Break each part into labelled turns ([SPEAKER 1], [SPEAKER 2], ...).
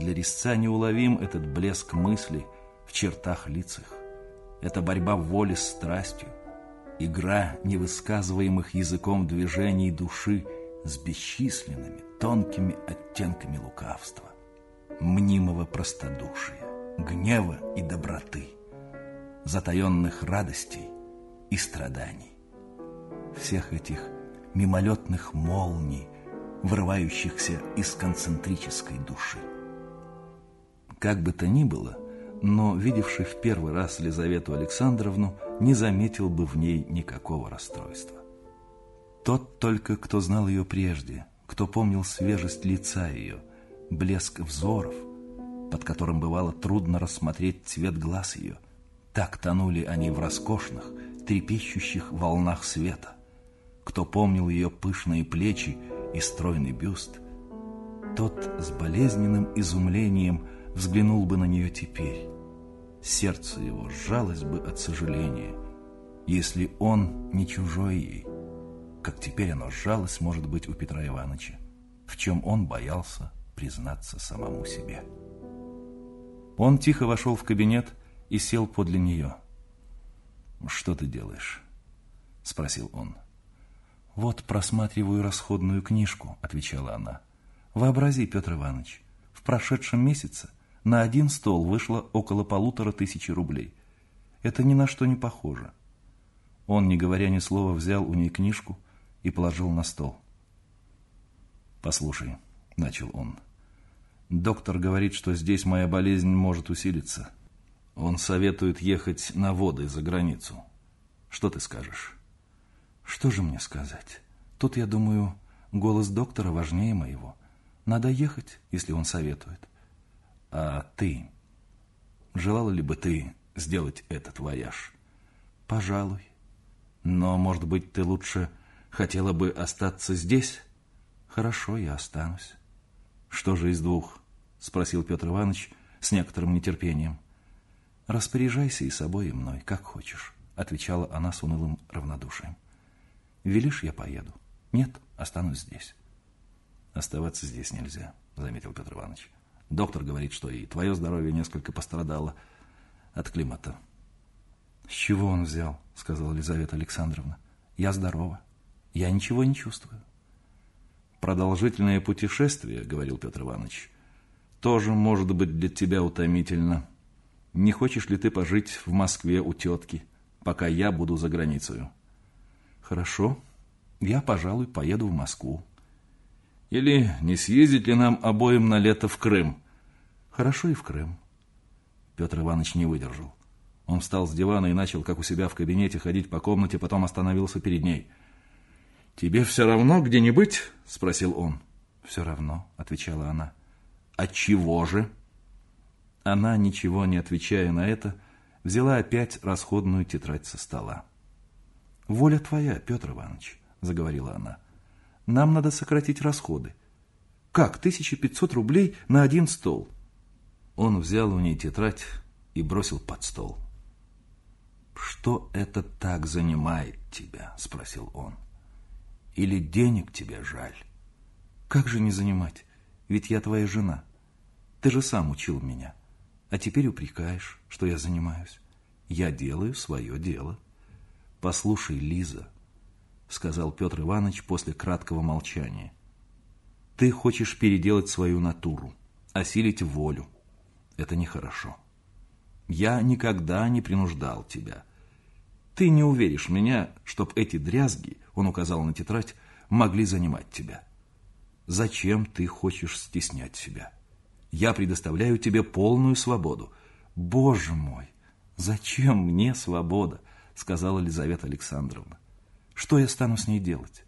[SPEAKER 1] Для резца неуловим этот блеск мысли в чертах лицах. Это борьба воли с страстью, игра невысказываемых языком движений души с бесчисленными тонкими оттенками лукавства, мнимого простодушия, гнева и доброты, затаенных радостей и страданий. Всех этих мимолетных молний, вырывающихся из концентрической души. Как бы то ни было, но видевший в первый раз Лизавету Александровну не заметил бы в ней никакого расстройства. Тот только, кто знал ее прежде, кто помнил свежесть лица ее, блеск взоров, под которым бывало трудно рассмотреть цвет глаз ее, так тонули они в роскошных, трепещущих волнах света, кто помнил ее пышные плечи и стройный бюст, тот с болезненным изумлением – взглянул бы на нее теперь, сердце его сжалось бы от сожаления, если он не чужой ей, как теперь оно сжалось, может быть, у Петра Ивановича, в чем он боялся признаться самому себе. Он тихо вошел в кабинет и сел подле нее. «Что ты делаешь?» – спросил он. «Вот просматриваю расходную книжку», – отвечала она. «Вообрази, Петр Иванович, в прошедшем месяце на один стол вышло около полутора тысячи рублей. Это ни на что не похоже. Он, не говоря ни слова, взял у ней книжку и положил на стол. «Послушай», — начал он, — «доктор говорит, что здесь моя болезнь может усилиться. Он советует ехать на воды за границу. Что ты скажешь?» «Что же мне сказать? Тут, я думаю, голос доктора важнее моего. Надо ехать, если он советует. А ты? Желала ли бы ты сделать этот вояж? Пожалуй. Но, может быть, ты лучше хотела бы остаться здесь? Хорошо, я останусь. Что же из двух? Спросил Петр Иванович с некоторым нетерпением. Распоряжайся и собой, и мной, как хочешь, отвечала она с унылым равнодушием. Велишь, я поеду. Нет, останусь здесь. Оставаться здесь нельзя, заметил Петр Иванович. Доктор говорит, что и твое здоровье несколько пострадало от климата. С чего он взял, сказала Елизавета Александровна. Я здорова. Я ничего не чувствую. Продолжительное путешествие, говорил Петр Иванович, тоже может быть для тебя утомительно. Не хочешь ли ты пожить в Москве у тетки, пока я буду за границей? Хорошо, я, пожалуй, поеду в Москву. Или не съездить ли нам обоим на лето в Крым? Хорошо и в Крым. Петр Иванович не выдержал. Он встал с дивана и начал, как у себя в кабинете, ходить по комнате, потом остановился перед ней. «Тебе все равно, где не быть?» – спросил он. «Все равно», – отвечала она. «От чего же?» Она, ничего не отвечая на это, взяла опять расходную тетрадь со стола. «Воля твоя, Петр Иванович», – заговорила она. Нам надо сократить расходы. Как 1500 рублей на один стол? Он взял у ней тетрадь и бросил под стол. «Что это так занимает тебя?» – спросил он. «Или денег тебе жаль?» «Как же не занимать? Ведь я твоя жена. Ты же сам учил меня. А теперь упрекаешь, что я занимаюсь. Я делаю свое дело. Послушай, Лиза, сказал Петр Иванович после краткого молчания. Ты хочешь переделать свою натуру, осилить волю. Это нехорошо. Я никогда не принуждал тебя. Ты не уверишь меня, чтоб эти дрязги, он указал на тетрадь, могли занимать тебя. Зачем ты хочешь стеснять себя? Я предоставляю тебе полную свободу. Боже мой, зачем мне свобода? Сказала Елизавета Александровна. Что я стану с ней делать?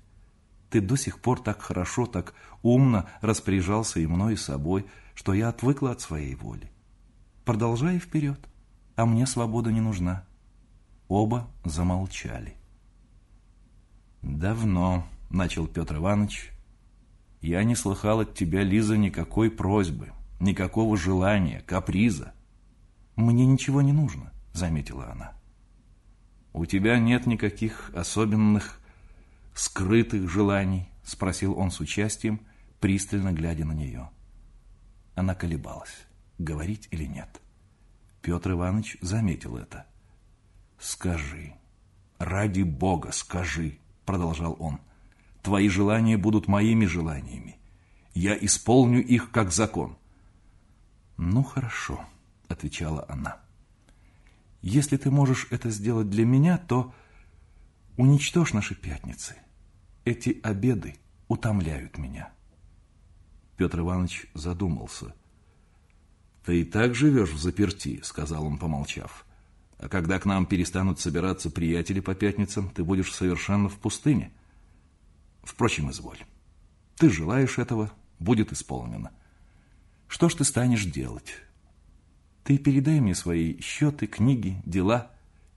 [SPEAKER 1] Ты до сих пор так хорошо, так умно распоряжался и мной, и собой, что я отвыкла от своей воли. Продолжай вперед, а мне свобода не нужна. Оба замолчали. «Давно», — начал Петр Иванович, — «я не слыхал от тебя, Лиза, никакой просьбы, никакого желания, каприза». «Мне ничего не нужно», — заметила она. «У тебя нет никаких особенных скрытых желаний?» – спросил он с участием, пристально глядя на нее. Она колебалась, говорить или нет. Петр Иванович заметил это. «Скажи, ради Бога, скажи», — продолжал он, — «твои желания будут моими желаниями. Я исполню их как закон». «Ну, хорошо», — отвечала она. «Если ты можешь это сделать для меня, то уничтожь наши пятницы. Эти обеды утомляют меня». Петр Иванович задумался. «Ты и так живешь в заперти», — сказал он, помолчав. «А когда к нам перестанут собираться приятели по пятницам, ты будешь совершенно в пустыне. Впрочем, изволь. Ты желаешь этого, будет исполнено. Что ж ты станешь делать? Ты передай мне свои счеты, книги, дела.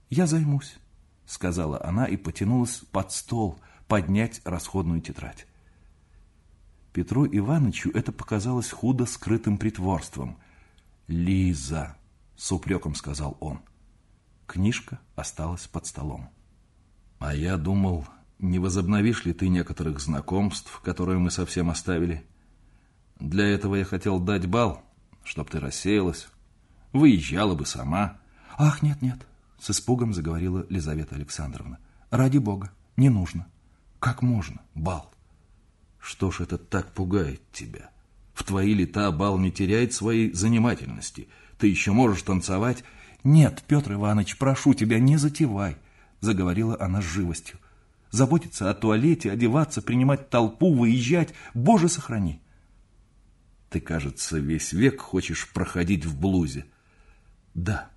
[SPEAKER 1] Я займусь», — сказала она и потянулась под стол поднять расходную тетрадь. Петру Ивановичу это показалось худо скрытым притворством. «Лиза!» — с упреком сказал он. Книжка осталась под столом. «А я думал, не возобновишь ли ты некоторых знакомств, которые мы совсем оставили? Для этого я хотел дать бал, чтоб ты рассеялась, выезжала бы сама». «Ах, нет-нет!» — с испугом заговорила Лизавета Александровна. «Ради бога, не нужно. Как можно? Бал!» Что ж это так пугает тебя? В твои лета бал не теряет своей занимательности. Ты еще можешь танцевать. Нет, Петр Иванович, прошу тебя, не затевай, заговорила она с живостью. Заботиться о туалете, одеваться, принимать толпу, выезжать. Боже, сохрани. Ты, кажется, весь век хочешь проходить в блузе. Да.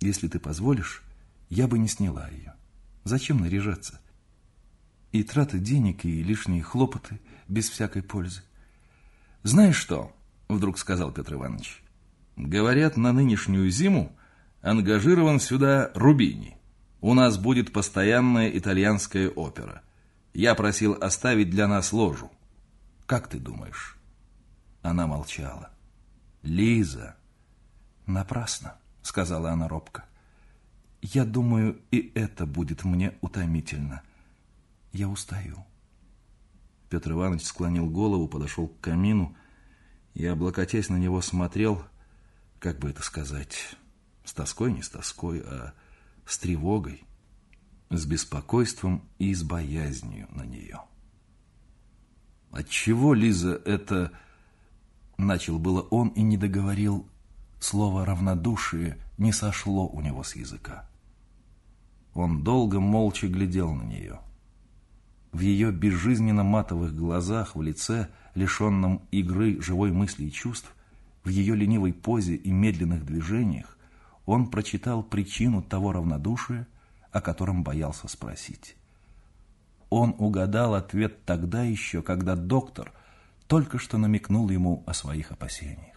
[SPEAKER 1] Если ты позволишь, я бы не сняла ее. Зачем наряжаться? И траты денег, и лишние хлопоты без всякой пользы. «Знаешь что?» – вдруг сказал Петр Иванович. «Говорят, на нынешнюю зиму ангажирован сюда Рубини. У нас будет постоянная итальянская опера. Я просил оставить для нас ложу. Как ты думаешь?» Она молчала. «Лиза!» «Напрасно», — сказала она робко. «Я думаю, и это будет мне утомительно». Я устаю. Петр Иванович склонил голову, подошел к камину и, облокотясь на него, смотрел, как бы это сказать, с тоской не с тоской, а с тревогой, с беспокойством и с боязнью на нее. Отчего, Лиза, это... Начал было он и не договорил. Слово «равнодушие» не сошло у него с языка. Он долго молча глядел на нее – в ее безжизненно-матовых глазах, в лице, лишенном игры живой мысли и чувств, в ее ленивой позе и медленных движениях, он прочитал причину того равнодушия, о котором боялся спросить. Он угадал ответ тогда еще, когда доктор только что намекнул ему о своих опасениях.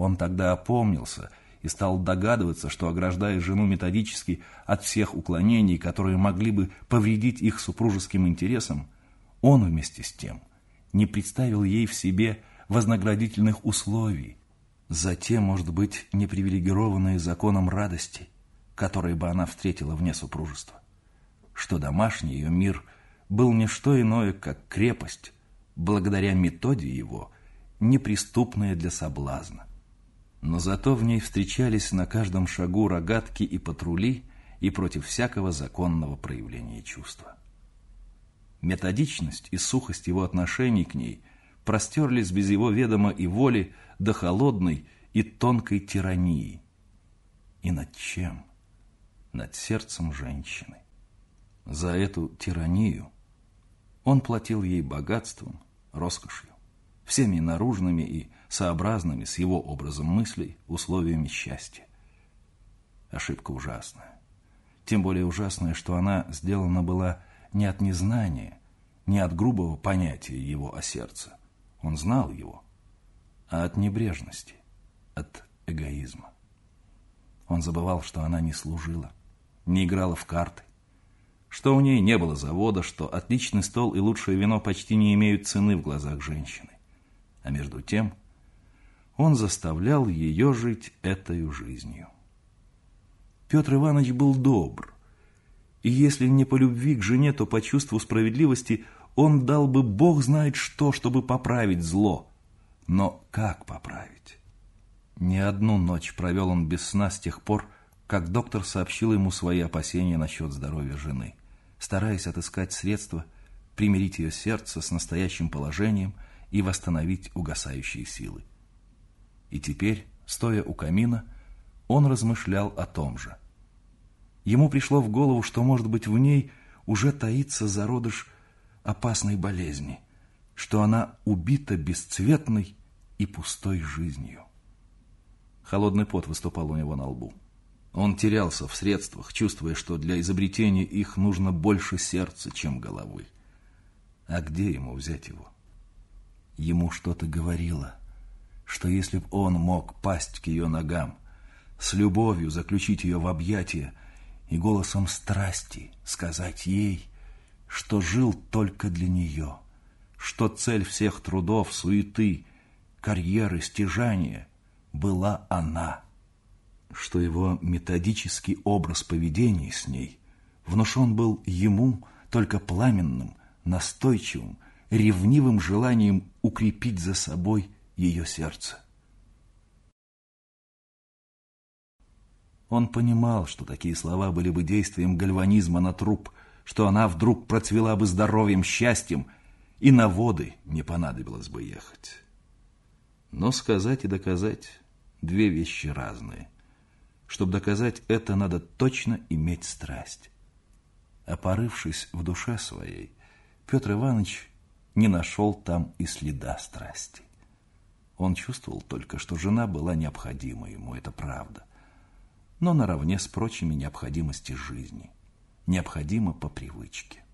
[SPEAKER 1] Он тогда опомнился и стал догадываться, что, ограждая жену методически от всех уклонений, которые могли бы повредить их супружеским интересам, он вместе с тем не представил ей в себе вознаградительных условий, затем, может быть, непривилегированные законом радости, которые бы она встретила вне супружества, что домашний ее мир был не что иное, как крепость, благодаря методе его, неприступная для соблазна но зато в ней встречались на каждом шагу рогатки и патрули и против всякого законного проявления чувства. Методичность и сухость его отношений к ней простерлись без его ведома и воли до холодной и тонкой тирании. И над чем? Над сердцем женщины. За эту тиранию он платил ей богатством, роскошью, всеми наружными и сообразными с его образом мыслей условиями счастья. Ошибка ужасная. Тем более ужасная, что она сделана была не от незнания, не от грубого понятия его о сердце. Он знал его, а от небрежности, от эгоизма. Он забывал, что она не служила, не играла в карты, что у ней не было завода, что отличный стол и лучшее вино почти не имеют цены в глазах женщины. А между тем он заставлял ее жить этой жизнью. Петр Иванович был добр, и если не по любви к жене, то по чувству справедливости он дал бы Бог знает что, чтобы поправить зло. Но как поправить? Не одну ночь провел он без сна с тех пор, как доктор сообщил ему свои опасения насчет здоровья жены, стараясь отыскать средства примирить ее сердце с настоящим положением и восстановить угасающие силы. И теперь, стоя у камина, он размышлял о том же. Ему пришло в голову, что, может быть, в ней уже таится зародыш опасной болезни, что она убита бесцветной и пустой жизнью. Холодный пот выступал у него на лбу. Он терялся в средствах, чувствуя, что для изобретения их нужно больше сердца, чем головы. А где ему взять его? Ему что-то говорило, что если б он мог пасть к ее ногам, с любовью заключить ее в объятия и голосом страсти сказать ей, что жил только для нее, что цель всех трудов, суеты, карьеры, стяжания была она, что его методический образ поведения с ней внушен был ему только пламенным, настойчивым, ревнивым желанием укрепить за собой ее сердце. Он понимал, что такие слова были бы действием гальванизма на труп, что она вдруг процвела бы здоровьем, счастьем, и на воды не понадобилось бы ехать. Но сказать и доказать – две вещи разные. Чтобы доказать это, надо точно иметь страсть. А порывшись в душе своей, Петр Иванович не нашел там и следа страсти. Он чувствовал только, что жена была необходима ему, это правда но наравне с прочими необходимости жизни. Необходимо по привычке.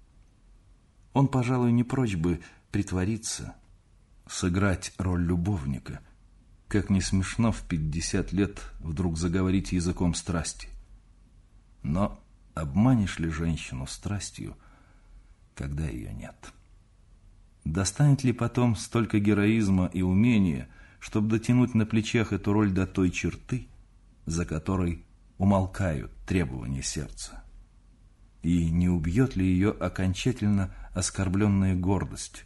[SPEAKER 1] Он, пожалуй, не прочь бы притвориться, сыграть роль любовника, как не смешно в пятьдесят лет вдруг заговорить языком страсти. Но обманешь ли женщину страстью, когда ее нет? Достанет ли потом столько героизма и умения, чтобы дотянуть на плечах эту роль до той черты, за которой умолкают требования сердца. И не убьет ли ее окончательно оскорбленная гордость,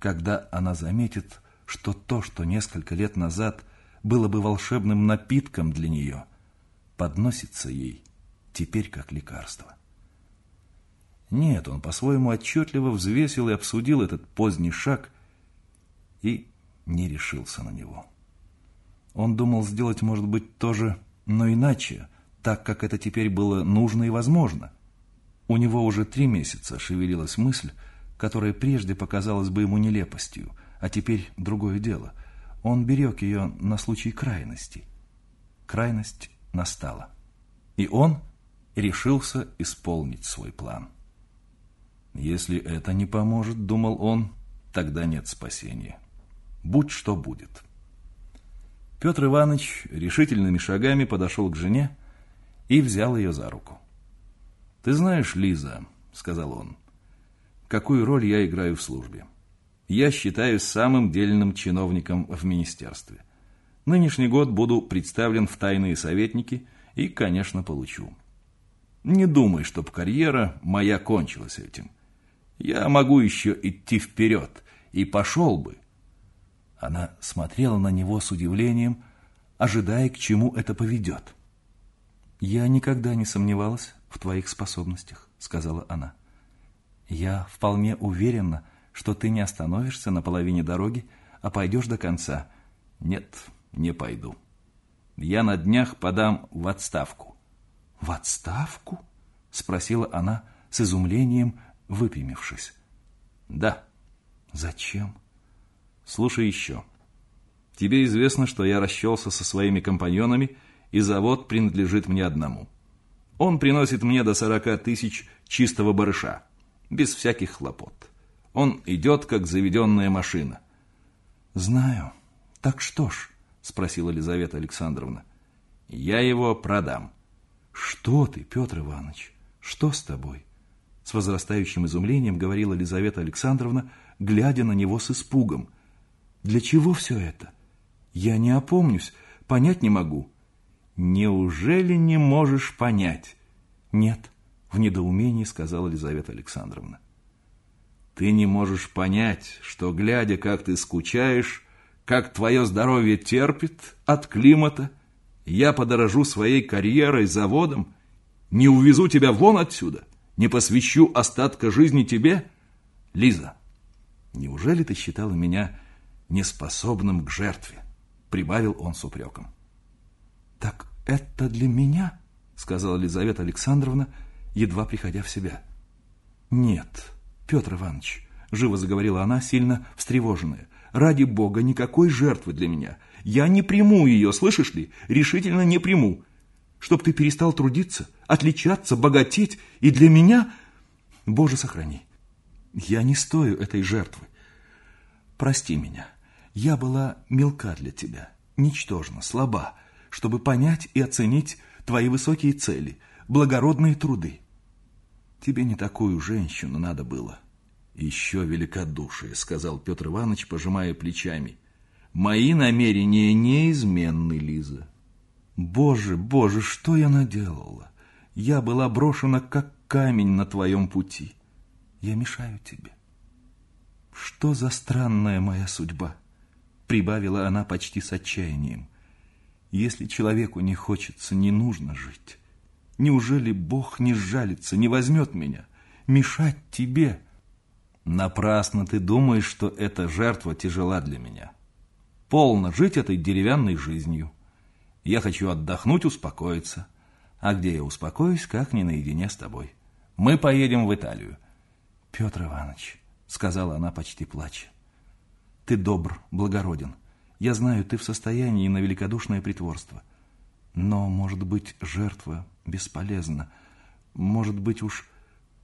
[SPEAKER 1] когда она заметит, что то, что несколько лет назад было бы волшебным напитком для нее, подносится ей теперь как лекарство. Нет, он по-своему отчетливо взвесил и обсудил этот поздний шаг и не решился на него. Он думал сделать, может быть, тоже, но иначе – так как это теперь было нужно и возможно. У него уже три месяца шевелилась мысль, которая прежде показалась бы ему нелепостью, а теперь другое дело. Он берег ее на случай крайности. Крайность настала. И он решился исполнить свой план. Если это не поможет, думал он, тогда нет спасения. Будь что будет. Петр Иванович решительными шагами подошел к жене и взял ее за руку. «Ты знаешь, Лиза», — сказал он, — «какую роль я играю в службе. Я считаюсь самым дельным чиновником в министерстве. Нынешний год буду представлен в тайные советники и, конечно, получу. Не думай, чтоб карьера моя кончилась этим. Я могу еще идти вперед, и пошел бы». Она смотрела на него с удивлением, ожидая, к чему это поведет. «Я никогда не сомневалась в твоих способностях», — сказала она. «Я вполне уверена, что ты не остановишься на половине дороги, а пойдешь до конца». «Нет, не пойду. Я на днях подам в отставку». «В отставку?» — спросила она с изумлением, выпрямившись. «Да». «Зачем?» «Слушай еще. Тебе известно, что я расчелся со своими компаньонами — и завод принадлежит мне одному. Он приносит мне до сорока тысяч чистого барыша, без всяких хлопот. Он идет, как заведенная машина. «Знаю. Так что ж?» – спросила Елизавета Александровна. «Я его продам». «Что ты, Петр Иванович? Что с тобой?» С возрастающим изумлением говорила Елизавета Александровна, глядя на него с испугом. «Для чего все это? Я не опомнюсь, понять не могу». «Неужели не можешь понять?» «Нет», — в недоумении сказала Елизавета Александровна. «Ты не можешь понять, что, глядя, как ты скучаешь, как твое здоровье терпит от климата, я подорожу своей карьерой, заводом, не увезу тебя вон отсюда, не посвящу остатка жизни тебе? Лиза, неужели ты считала меня неспособным к жертве? Прибавил он с упреком. Так это для меня? Сказала Лизавета Александровна, едва приходя в себя. Нет, Петр Иванович, живо заговорила она, сильно встревоженная. Ради бога, никакой жертвы для меня. Я не приму ее, слышишь ли? Решительно не приму. Чтоб ты перестал трудиться, отличаться, богатеть, и для меня... Боже, сохрани. Я не стою этой жертвы. Прости меня. Я была мелка для тебя, ничтожна, слаба, чтобы понять и оценить твои высокие цели, благородные труды. Тебе не такую женщину надо было. Еще великодушие, сказал Петр Иванович, пожимая плечами. Мои намерения неизменны, Лиза. Боже, боже, что я наделала? Я была брошена, как камень на твоем пути. Я мешаю тебе. Что за странная моя судьба? Прибавила она почти с отчаянием. Если человеку не хочется, не нужно жить. Неужели Бог не сжалится, не возьмет меня? Мешать тебе? Напрасно ты думаешь, что эта жертва тяжела для меня. Полно жить этой деревянной жизнью. Я хочу отдохнуть, успокоиться. А где я успокоюсь, как не наедине с тобой? Мы поедем в Италию. Петр Иванович, сказала она почти плача, ты добр, благороден. Я знаю, ты в состоянии на великодушное притворство. Но, может быть, жертва бесполезна. Может быть, уж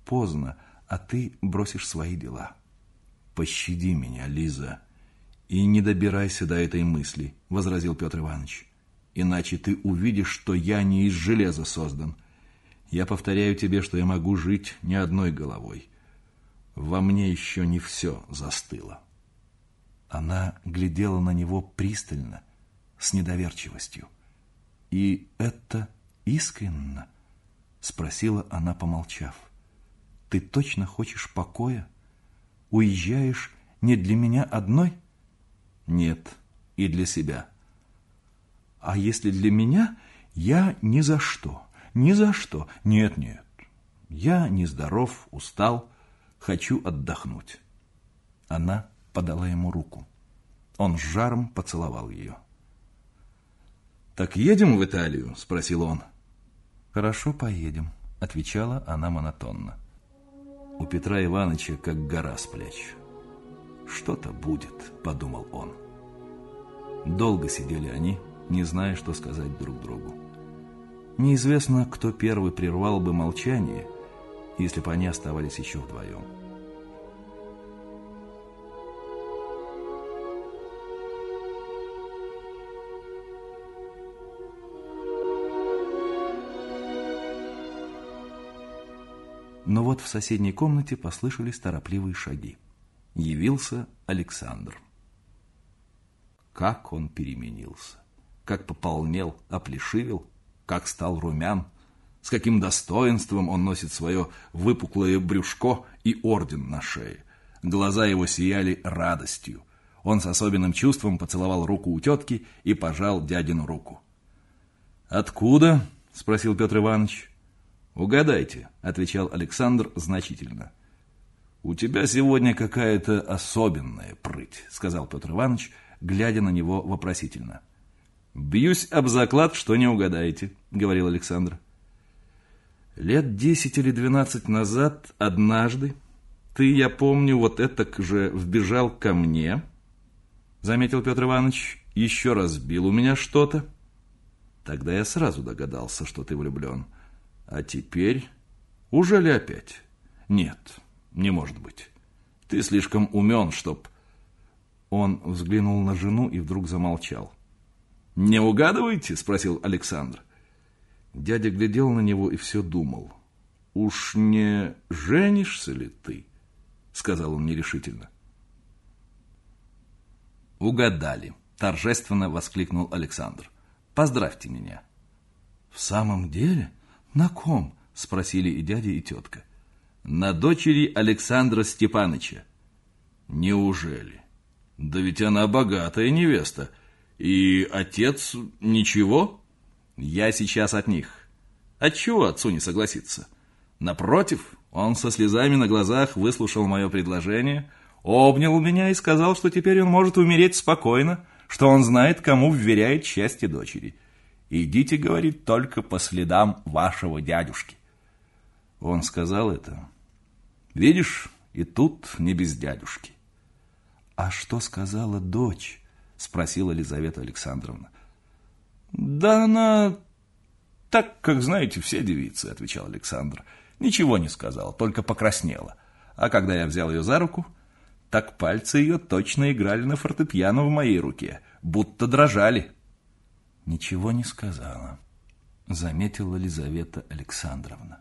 [SPEAKER 1] поздно, а ты бросишь свои дела. Пощади меня, Лиза, и не добирайся до этой мысли, возразил Петр Иванович. Иначе ты увидишь, что я не из железа создан. Я повторяю тебе, что я могу жить не одной головой. Во мне еще не все застыло. Она глядела на него пристально, с недоверчивостью. «И это искренно?» — спросила она, помолчав. «Ты точно хочешь покоя? Уезжаешь не для меня одной?» «Нет, и для себя». «А если для меня, я ни за что, ни за что. Нет, нет, я нездоров, устал, хочу отдохнуть». Она подала ему руку. Он с жаром поцеловал ее. «Так едем в Италию?» – спросил он. «Хорошо, поедем», – отвечала она монотонно. У Петра Ивановича как гора с плеч. «Что-то будет», – подумал он. Долго сидели они, не зная, что сказать друг другу. Неизвестно, кто первый прервал бы молчание, если бы они оставались еще вдвоем. Но вот в соседней комнате послышались торопливые шаги. Явился Александр. Как он переменился! Как пополнел, оплешивел, как стал румян, с каким достоинством он носит свое выпуклое брюшко и орден на шее. Глаза его сияли радостью. Он с особенным чувством поцеловал руку у тетки и пожал дядину руку. «Откуда?» – спросил Петр Иванович. «Угадайте», — отвечал Александр значительно. «У тебя сегодня какая-то особенная прыть», — сказал Петр Иванович, глядя на него вопросительно. «Бьюсь об заклад, что не угадаете», — говорил Александр. «Лет десять или двенадцать назад, однажды, ты, я помню, вот этак же вбежал ко мне», — заметил Петр Иванович, — «еще раз бил у меня что-то». Тогда я сразу догадался, что ты влюблен. А теперь... Уже ли опять? Нет, не может быть. Ты слишком умен, чтоб... Он взглянул на жену и вдруг замолчал. «Не угадываете?» – спросил Александр. Дядя глядел на него и все думал. «Уж не женишься ли ты?» – сказал он нерешительно. «Угадали!» – торжественно воскликнул Александр. «Поздравьте меня!» «В самом деле?» «На ком?» – спросили и дядя, и тетка. «На дочери Александра Степаныча». «Неужели?» Да ведь она богатая невеста. И отец ничего? Я сейчас от них. Отчего отцу не согласиться? Напротив, он со слезами на глазах выслушал мое предложение, обнял меня и сказал, что теперь он может умереть спокойно, что он знает, кому вверяет счастье дочери. «Идите, — говорит, — только по следам вашего дядюшки». Он сказал это. Видишь, и тут не без дядюшки. «А что сказала дочь?» — спросила Елизавета Александровна. «Да она так, как знаете, все девицы», — отвечал Александр. «Ничего не сказал, только покраснела. А когда я взял ее за руку, так пальцы ее точно играли на фортепиано в моей руке, будто дрожали». «Ничего не сказала», — заметила Елизавета Александровна.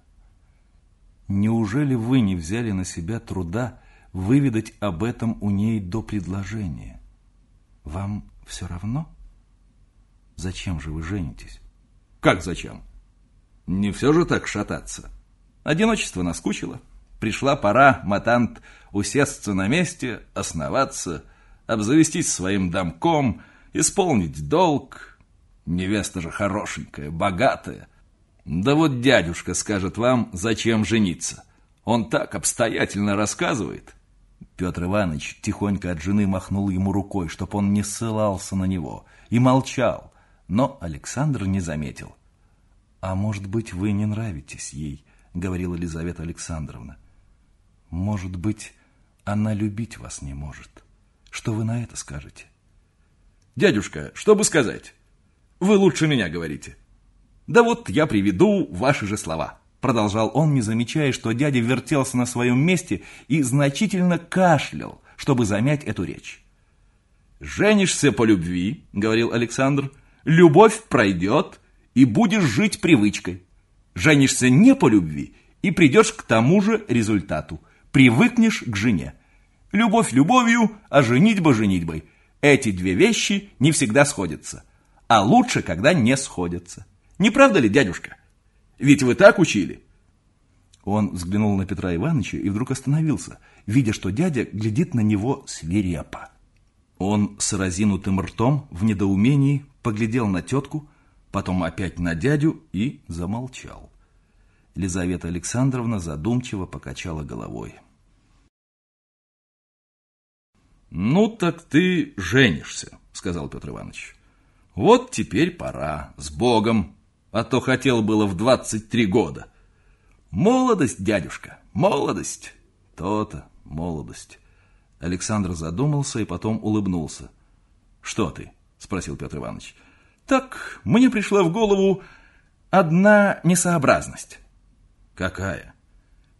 [SPEAKER 1] «Неужели вы не взяли на себя труда выведать об этом у ней до предложения? Вам все равно? Зачем же вы женитесь?»
[SPEAKER 2] «Как зачем? Не все же так шататься. Одиночество наскучило. Пришла пора, матант, усесться на месте, основаться, обзавестись своим домком, исполнить долг, Невеста же хорошенькая, богатая. Да вот дядюшка скажет вам, зачем жениться. Он так обстоятельно рассказывает.
[SPEAKER 1] Петр Иванович тихонько от жены махнул ему рукой, чтоб он не ссылался на него, и молчал, но Александр не заметил. «А может быть, вы не нравитесь ей?» — говорила Елизавета Александровна. «Может быть, она любить вас не может. Что вы на это скажете?»
[SPEAKER 2] «Дядюшка, что бы сказать?» Вы лучше меня говорите. Да вот я приведу ваши же слова. Продолжал он, не замечая, что дядя вертелся на своем месте и значительно кашлял, чтобы замять эту речь. «Женишься по любви, — говорил Александр, — любовь пройдет, и будешь жить привычкой. Женишься не по любви, и придешь к тому же результату. Привыкнешь к жене. Любовь любовью, а женитьба женитьбой. Эти две вещи не всегда сходятся а лучше, когда не сходятся. Не правда ли, дядюшка? Ведь вы так учили.
[SPEAKER 1] Он взглянул на Петра Ивановича и вдруг остановился, видя, что дядя глядит на него свирепо. Он с разинутым ртом в недоумении поглядел на тетку, потом опять на дядю и замолчал. Елизавета Александровна задумчиво покачала головой.
[SPEAKER 2] «Ну так ты женишься», — сказал Петр Иванович. Вот теперь пора, с Богом, а то хотел было в 23 года. Молодость, дядюшка, молодость.
[SPEAKER 1] То-то, молодость. Александр задумался и потом улыбнулся. Что ты? Спросил Петр Иванович.
[SPEAKER 2] Так, мне пришла в голову одна несообразность.
[SPEAKER 1] Какая?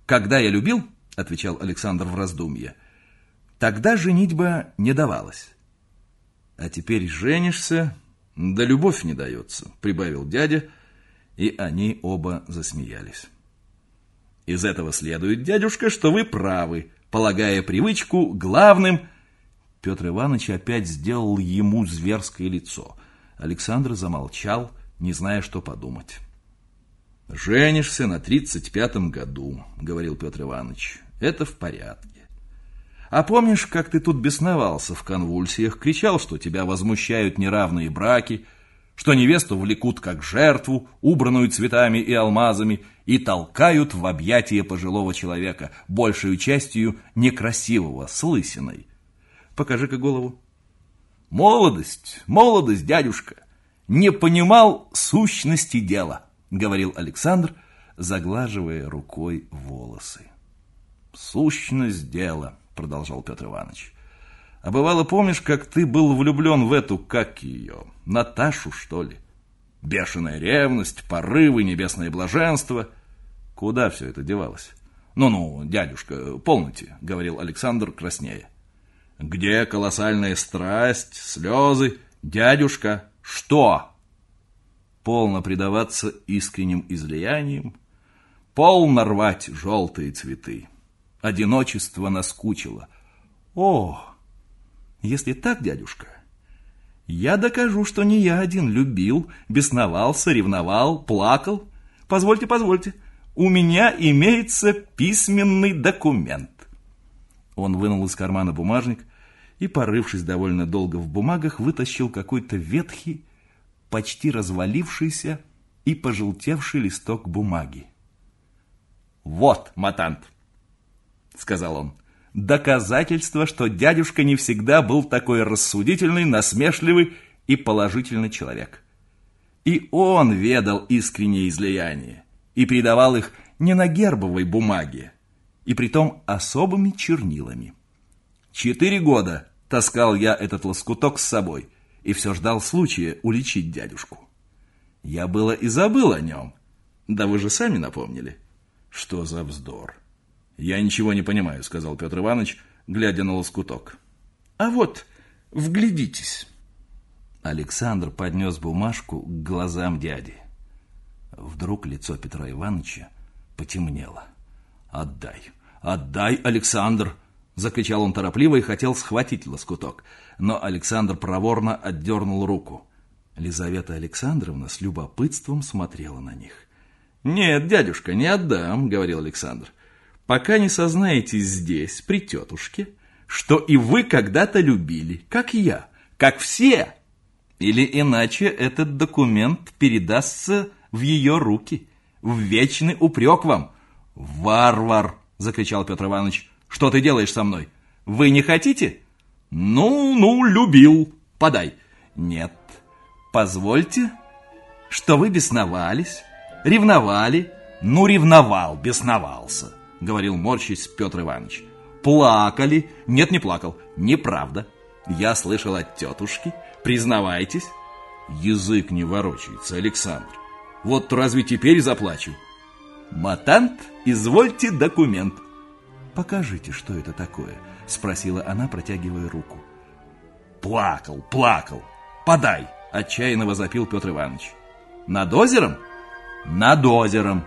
[SPEAKER 2] Когда я любил, отвечал Александр в раздумье, тогда женитьба не давалась. А теперь женишься, «Да любовь не дается», — прибавил дядя, и они оба засмеялись. «Из этого следует, дядюшка, что вы правы, полагая привычку главным...»
[SPEAKER 1] Петр Иванович опять сделал ему зверское лицо. Александр замолчал, не зная, что подумать.
[SPEAKER 2] «Женишься на тридцать пятом году», — говорил Петр Иванович. «Это в порядке. А помнишь, как ты тут бесновался в конвульсиях, кричал, что тебя возмущают неравные браки, что невесту влекут как жертву, убранную цветами и алмазами, и толкают в объятия пожилого человека, большей частью некрасивого, с лысиной? Покажи-ка голову. Молодость, молодость, дядюшка, не понимал сущности дела, говорил Александр, заглаживая рукой волосы. Сущность дела, продолжал Петр Иванович. А бывало, помнишь, как ты был влюблен в эту, как ее, Наташу, что ли? Бешеная ревность, порывы, небесное блаженство. Куда все это девалось? Ну-ну, дядюшка, полноте, говорил Александр краснея. Где колоссальная страсть, слезы? Дядюшка, что? Полно предаваться искренним излияниям, полно рвать желтые цветы. Одиночество наскучило. О, если так, дядюшка, я докажу, что не я один любил, бесновался, ревновал, плакал. Позвольте, позвольте, у меня имеется письменный документ. Он вынул из кармана бумажник и, порывшись довольно долго в бумагах, вытащил какой-то ветхий, почти развалившийся и пожелтевший листок бумаги. «Вот, матант!» — сказал он. «Доказательство, что дядюшка не всегда был такой рассудительный, насмешливый и положительный человек. И он ведал искреннее излияние и передавал их не на гербовой бумаге, и притом особыми чернилами. Четыре года таскал я этот лоскуток с собой и все ждал случая уличить дядюшку. Я было и забыл о нем. Да вы же сами напомнили. Что за вздор? Я ничего не понимаю, сказал Петр Иванович, глядя на лоскуток. А вот, вглядитесь. Александр поднес бумажку к глазам дяди. Вдруг лицо Петра Ивановича потемнело. «Отдай! Отдай, Александр!» Закричал он торопливо и хотел схватить лоскуток. Но Александр проворно отдернул руку. Лизавета Александровна с любопытством смотрела на них. «Нет, дядюшка, не отдам», — говорил Александр. «Пока не сознаетесь здесь, при тетушке, что и вы когда-то любили, как я, как все. Или иначе этот документ передастся в ее руки, в вечный упрек вам. «Варвар!» — закричал Петр Иванович. «Что ты делаешь со мной? Вы не хотите?» «Ну, ну, любил. Подай». «Нет. Позвольте, что вы бесновались, ревновали». «Ну, ревновал, бесновался», — говорил морщись Петр Иванович. «Плакали?» «Нет, не плакал. Неправда. Я слышал от тетушки. Признавайтесь». «Язык не ворочается, Александр. Вот разве теперь заплачу?» «Матант, извольте документ». «Покажите, что это такое», — спросила она, протягивая руку. «Плакал, плакал. Подай!» — отчаянно возопил Петр Иванович. «Над озером?» «Над озером.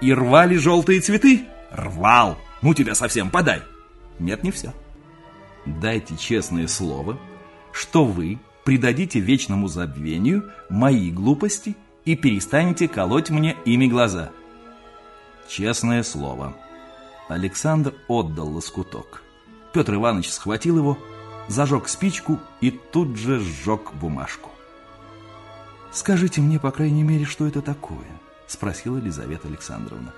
[SPEAKER 2] И рвали желтые цветы?» «Рвал. Ну тебя совсем подай». «Нет, не все. Дайте честное слово, что вы придадите вечному забвению мои глупости и перестанете колоть мне ими глаза». Честное слово. Александр отдал лоскуток. Петр Иванович схватил его, зажег спичку и тут же сжег бумажку. «Скажите мне, по крайней мере, что это такое?» Спросила Елизавета Александровна.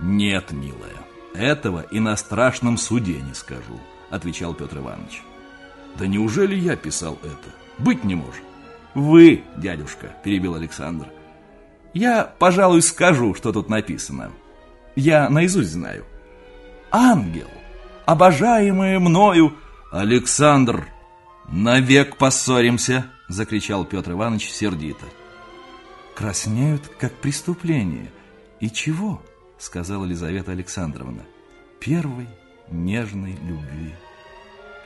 [SPEAKER 2] «Нет, милая, этого и на страшном суде не скажу», Отвечал Петр Иванович. «Да неужели я писал это? Быть не может». «Вы, дядюшка», перебил Александр. «Я, пожалуй, скажу, что тут написано». Я наизусть знаю. Ангел, обожаемый мною... Александр, навек поссоримся, закричал Петр Иванович сердито. Краснеют, как преступление. И чего? Сказала Елизавета Александровна. Первой нежной любви.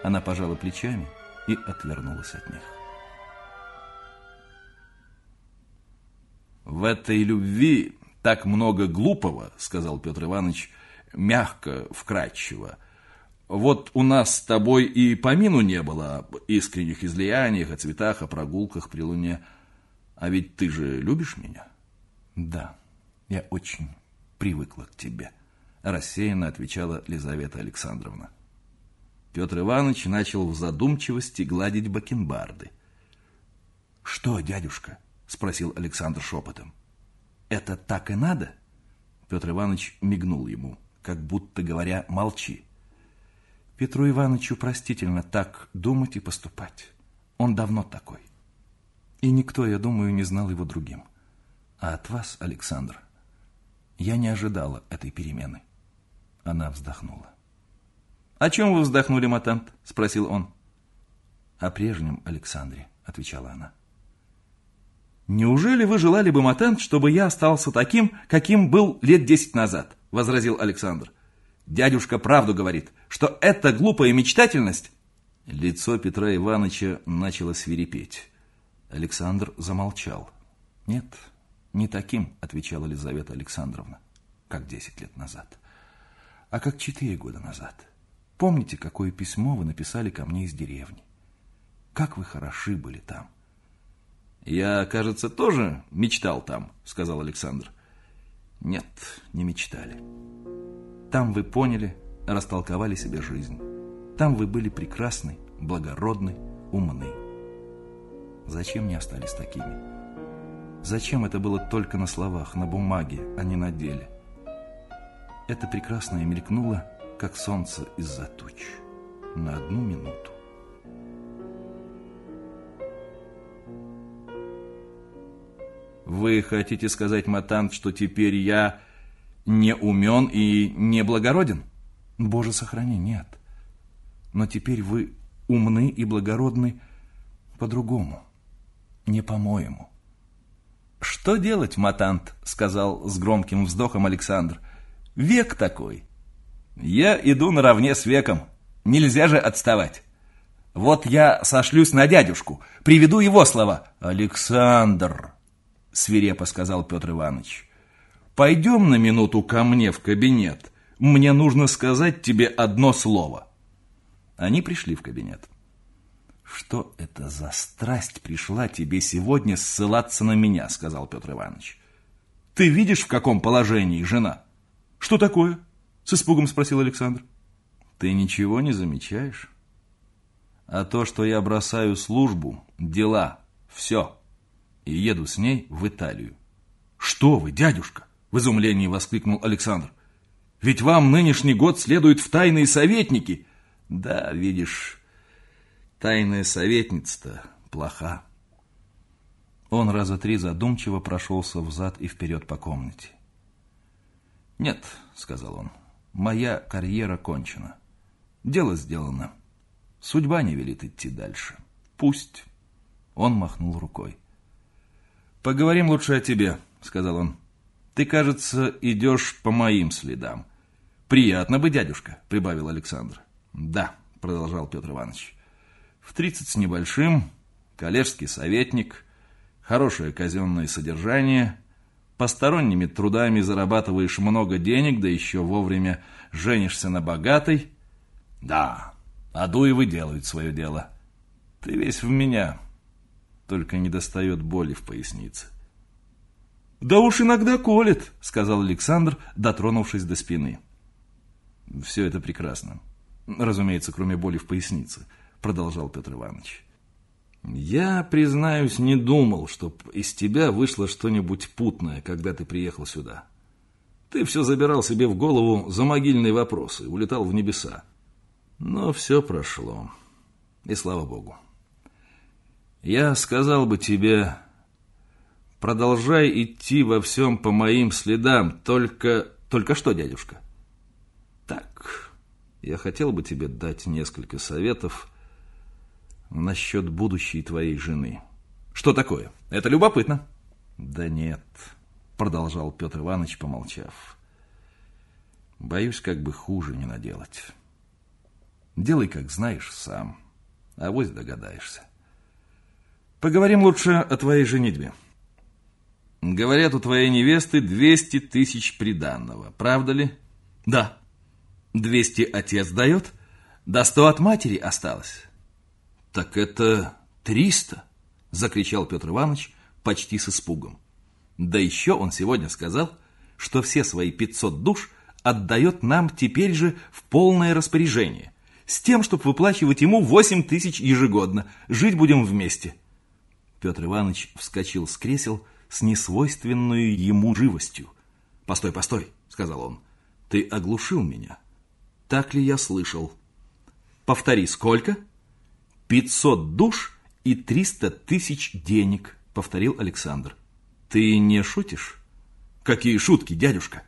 [SPEAKER 2] Она пожала плечами и отвернулась от них. В этой любви так много глупого, сказал Петр Иванович, мягко, вкрадчиво. Вот у нас с тобой и помину не было об искренних излияниях, о цветах, о прогулках при луне. А ведь ты же любишь меня? Да, я очень привыкла к тебе, рассеянно отвечала Лизавета Александровна. Петр Иванович начал в задумчивости гладить бакенбарды. «Что, дядюшка?» – спросил Александр шепотом. Это так и надо? Петр Иванович мигнул ему, как будто говоря «молчи». Петру Ивановичу простительно так думать и поступать. Он давно такой. И никто, я думаю, не знал его другим. А от вас, Александр, я не ожидала этой перемены. Она вздохнула. «О чем вы вздохнули, Матант?» – спросил он. «О прежнем Александре», – отвечала она. «Неужели вы желали бы, Матент, чтобы я остался таким, каким был лет десять назад?» – возразил Александр. «Дядюшка правду говорит, что это глупая мечтательность...» Лицо Петра Ивановича начало свирепеть. Александр замолчал. «Нет, не таким», – отвечала Елизавета Александровна, – «как десять лет назад, а как четыре года назад. Помните, какое письмо вы написали ко мне из деревни? Как вы хороши были там!» «Я, кажется, тоже мечтал там», — сказал Александр. «Нет, не мечтали. Там вы поняли, растолковали себе жизнь. Там вы были прекрасны,
[SPEAKER 1] благородны, умны. Зачем мне остались такими? Зачем это было только на словах, на бумаге, а не на деле? Это прекрасное мелькнуло, как солнце из-за туч. На одну минуту.
[SPEAKER 2] Вы хотите сказать, Матант, что теперь я не умен и не благороден?
[SPEAKER 1] Боже, сохрани, нет. Но теперь вы умны и благородны по-другому, не по-моему.
[SPEAKER 2] «Что делать, матант?» — сказал с громким вздохом Александр. «Век такой. Я иду наравне с веком. Нельзя же отставать. Вот я сошлюсь на дядюшку, приведу его слова».
[SPEAKER 1] «Александр!» — свирепо сказал Петр Иванович. «Пойдем на минуту ко мне в кабинет. Мне нужно сказать тебе одно слово». Они пришли в кабинет. «Что это за страсть пришла тебе сегодня ссылаться на меня?» сказал Петр Иванович. «Ты видишь, в каком положении жена?» «Что такое?» с испугом спросил Александр. «Ты ничего не замечаешь?» «А то, что я бросаю службу, дела, все, и еду с ней в Италию». «Что вы, дядюшка?» в изумлении воскликнул Александр. «Ведь вам нынешний год следует в тайные советники!» «Да, видишь, Тайная советница-то плоха. Он раза три задумчиво прошелся взад и вперед по комнате. «Нет», — сказал он, — «моя карьера кончена. Дело сделано. Судьба не велит идти дальше. Пусть». Он махнул рукой. «Поговорим лучше о тебе», — сказал он. «Ты, кажется, идешь по моим следам». «Приятно бы, дядюшка», — прибавил Александр. «Да», — продолжал Петр Иванович в 30 с небольшим, коллежский советник, хорошее казенное содержание, посторонними трудами зарабатываешь много денег, да еще вовремя женишься на богатой. Да, Адуевы делают свое дело. Ты весь в меня, только не достает боли в пояснице. «Да уж иногда колет», — сказал Александр, дотронувшись до спины. «Все это прекрасно. Разумеется, кроме боли в пояснице продолжал Петр Иванович. Я, признаюсь, не думал, чтоб из тебя вышло что-нибудь путное, когда ты приехал сюда. Ты все забирал себе в голову за могильные вопросы, улетал в небеса. Но все прошло. И слава богу. Я сказал бы тебе, продолжай идти во всем по моим следам, только... Только что, дядюшка? Так, я хотел бы тебе дать несколько советов, насчет будущей твоей жены. Что такое? Это любопытно. Да нет, продолжал Петр Иванович, помолчав. Боюсь, как бы хуже не наделать. Делай, как знаешь, сам. а Авось догадаешься. Поговорим лучше о твоей женитьбе. Говорят, у твоей невесты 200 тысяч приданного. Правда ли? Да. 200 отец дает, да 100 от матери осталось. «Так это триста!» – закричал Петр Иванович почти с испугом. Да еще он сегодня сказал, что все свои пятьсот душ отдает нам теперь же в полное распоряжение, с тем, чтобы выплачивать ему восемь тысяч ежегодно. Жить будем вместе. Петр Иванович вскочил с кресел с несвойственной ему живостью. «Постой, постой», — сказал он, — «ты оглушил меня. Так ли я слышал?» «Повтори, сколько?» «Пятьсот душ и триста тысяч денег», — повторил Александр. «Ты не шутишь?» «Какие шутки, дядюшка?»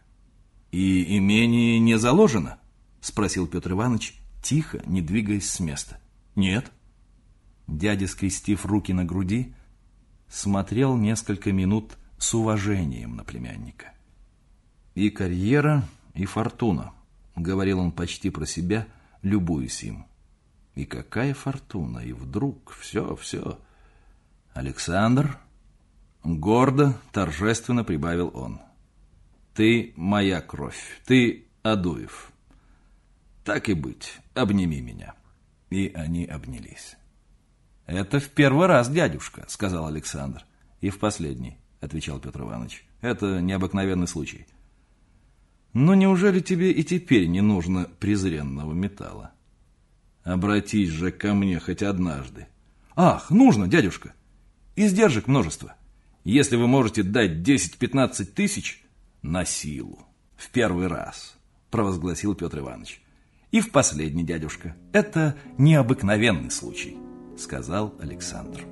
[SPEAKER 1] «И имение не заложено?» — спросил Петр Иванович, тихо, не двигаясь с места. «Нет». Дядя, скрестив руки на груди, смотрел несколько минут с уважением на племянника. «И карьера, и фортуна», — говорил он почти про себя, любуясь им. И какая фортуна! И вдруг все, все. Александр, гордо, торжественно прибавил он. Ты моя кровь, ты Адуев. Так и быть, обними меня. И они обнялись. Это в первый раз, дядюшка, сказал Александр. И в последний, отвечал Петр Иванович. Это необыкновенный случай. Но неужели тебе и теперь не нужно презренного металла?
[SPEAKER 2] Обратись же ко мне хоть однажды.
[SPEAKER 1] Ах, нужно, дядюшка. Издержек множество. Если вы можете дать 10-15 тысяч, на силу, в первый раз, провозгласил Петр Иванович. И в последний, дядюшка, это необыкновенный случай, сказал Александр.